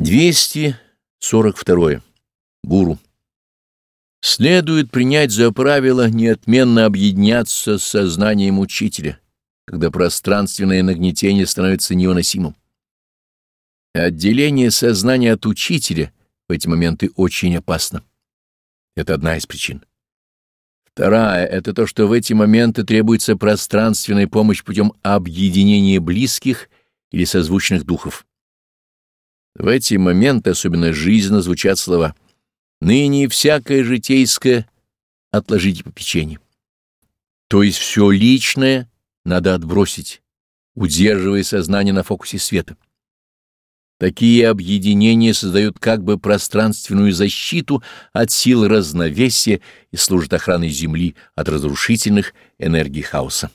242. Гуру. Следует принять за правило неотменно объединяться с сознанием учителя, когда пространственное нагнетение становится невыносимым. Отделение сознания от учителя в эти моменты очень опасно. Это одна из причин. Вторая — это то, что в эти моменты требуется пространственная помощь путем объединения близких или созвучных духов. В эти моменты особенно жизненно звучат слова «Ныне всякое житейское отложите по печенье». То есть все личное надо отбросить, удерживая сознание на фокусе света. Такие объединения создают как бы пространственную защиту от сил разновесия и служат охраной Земли от разрушительных энергий хаоса.